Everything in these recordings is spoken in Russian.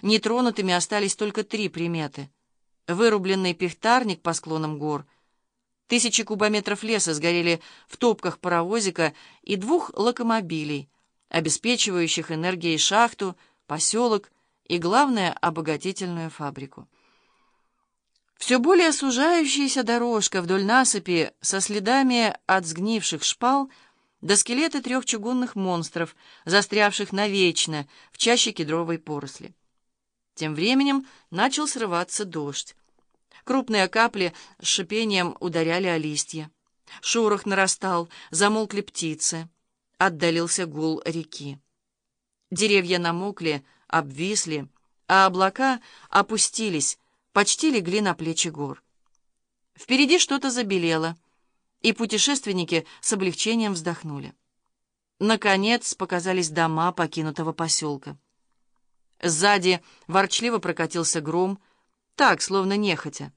Нетронутыми остались только три приметы. Вырубленный пихтарник по склонам гор, тысячи кубометров леса сгорели в топках паровозика и двух локомобилей, обеспечивающих энергией шахту, поселок и, главное, обогатительную фабрику. Все более сужающаяся дорожка вдоль насыпи со следами от сгнивших шпал до скелеты трех чугунных монстров, застрявших навечно в чаще кедровой поросли. Тем временем начал срываться дождь. Крупные капли с шипением ударяли о листья. Шорох нарастал, замолкли птицы. Отдалился гул реки. Деревья намокли, обвисли, а облака опустились, почти легли на плечи гор. Впереди что-то забелело, и путешественники с облегчением вздохнули. Наконец показались дома покинутого поселка. Сзади ворчливо прокатился гром, так, словно нехотя,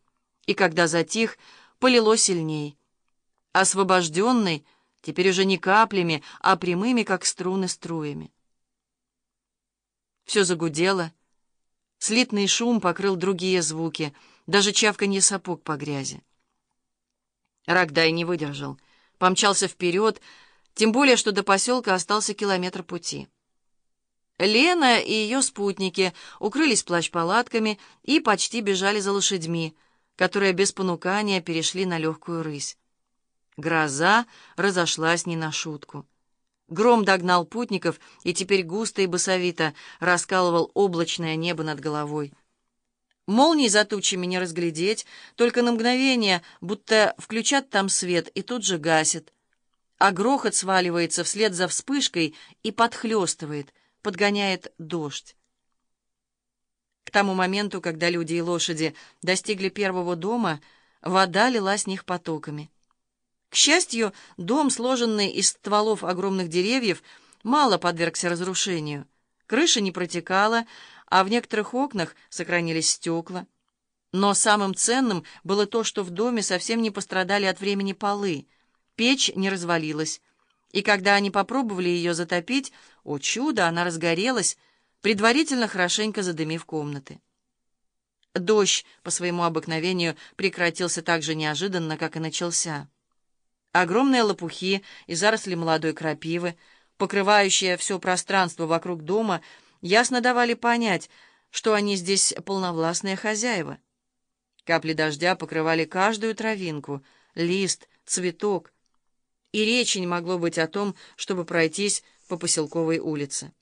и когда затих, полило сильней. Освобожденный, теперь уже не каплями, а прямыми, как струны, струями. Все загудело, Слитный шум покрыл другие звуки, даже чавканье сапог по грязи. Рогдай не выдержал. Помчался вперед, тем более, что до поселка остался километр пути. Лена и ее спутники укрылись плащ-палатками и почти бежали за лошадьми, которые без понукания перешли на легкую рысь. Гроза разошлась не на шутку. Гром догнал путников и теперь густо и басовито раскалывал облачное небо над головой. Молнии за тучами не разглядеть, только на мгновение, будто включат там свет и тут же гасит. А грохот сваливается вслед за вспышкой и подхлестывает, подгоняет дождь. К тому моменту, когда люди и лошади достигли первого дома, вода лила с них потоками. К счастью, дом, сложенный из стволов огромных деревьев, мало подвергся разрушению. Крыша не протекала, а в некоторых окнах сохранились стекла. Но самым ценным было то, что в доме совсем не пострадали от времени полы. Печь не развалилась. И когда они попробовали ее затопить, о чудо, она разгорелась, предварительно хорошенько задымив комнаты. Дождь, по своему обыкновению, прекратился так же неожиданно, как и начался. Огромные лопухи и заросли молодой крапивы, покрывающие все пространство вокруг дома, ясно давали понять, что они здесь полновластные хозяева. Капли дождя покрывали каждую травинку, лист, цветок, и речи не могло быть о том, чтобы пройтись по поселковой улице.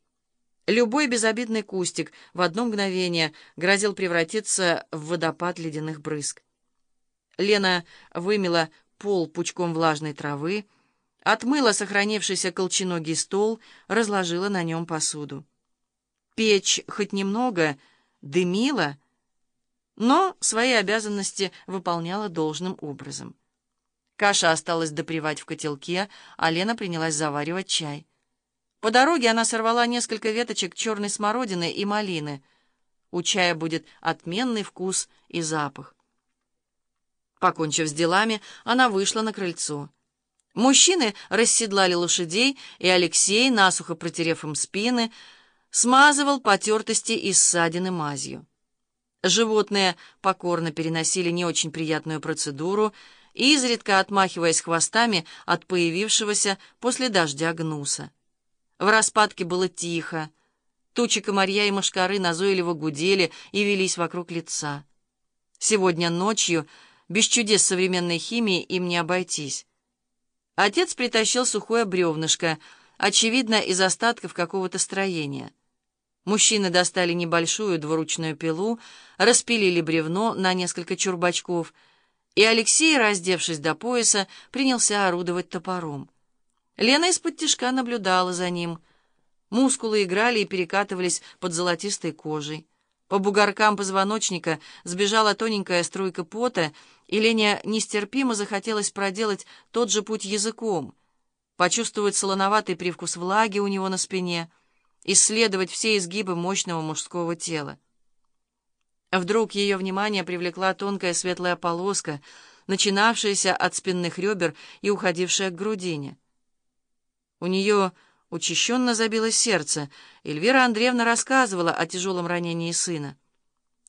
Любой безобидный кустик в одно мгновение грозил превратиться в водопад ледяных брызг. Лена вымела пол пучком влажной травы, отмыла сохранившийся колченогий стол, разложила на нем посуду. Печь хоть немного дымила, но свои обязанности выполняла должным образом. Каша осталась допривать в котелке, а Лена принялась заваривать чай. По дороге она сорвала несколько веточек черной смородины и малины. У чая будет отменный вкус и запах. Покончив с делами, она вышла на крыльцо. Мужчины расседлали лошадей, и Алексей, насухо протерев им спины, смазывал потертости и ссадины мазью. Животные покорно переносили не очень приятную процедуру, изредка отмахиваясь хвостами от появившегося после дождя гнуса. В распадке было тихо. Тучи комарья и мошкары назойливо гудели и велись вокруг лица. Сегодня ночью без чудес современной химии им не обойтись. Отец притащил сухое бревнышко, очевидно, из остатков какого-то строения. Мужчины достали небольшую двуручную пилу, распилили бревно на несколько чурбачков, и Алексей, раздевшись до пояса, принялся орудовать топором. Лена из-под тишка наблюдала за ним. Мускулы играли и перекатывались под золотистой кожей. По бугоркам позвоночника сбежала тоненькая струйка пота, и Лене нестерпимо захотелось проделать тот же путь языком, почувствовать солоноватый привкус влаги у него на спине, исследовать все изгибы мощного мужского тела. Вдруг ее внимание привлекла тонкая светлая полоска, начинавшаяся от спинных ребер и уходившая к грудине. У нее Учащенно забилось сердце. Эльвира Андреевна рассказывала о тяжелом ранении сына.